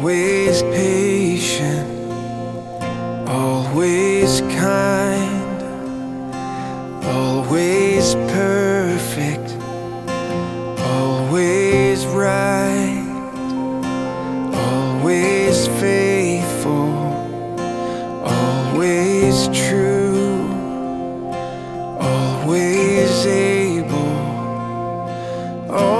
always patient, always kind, always perfect, always right, always faithful, always true, always able. Always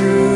true.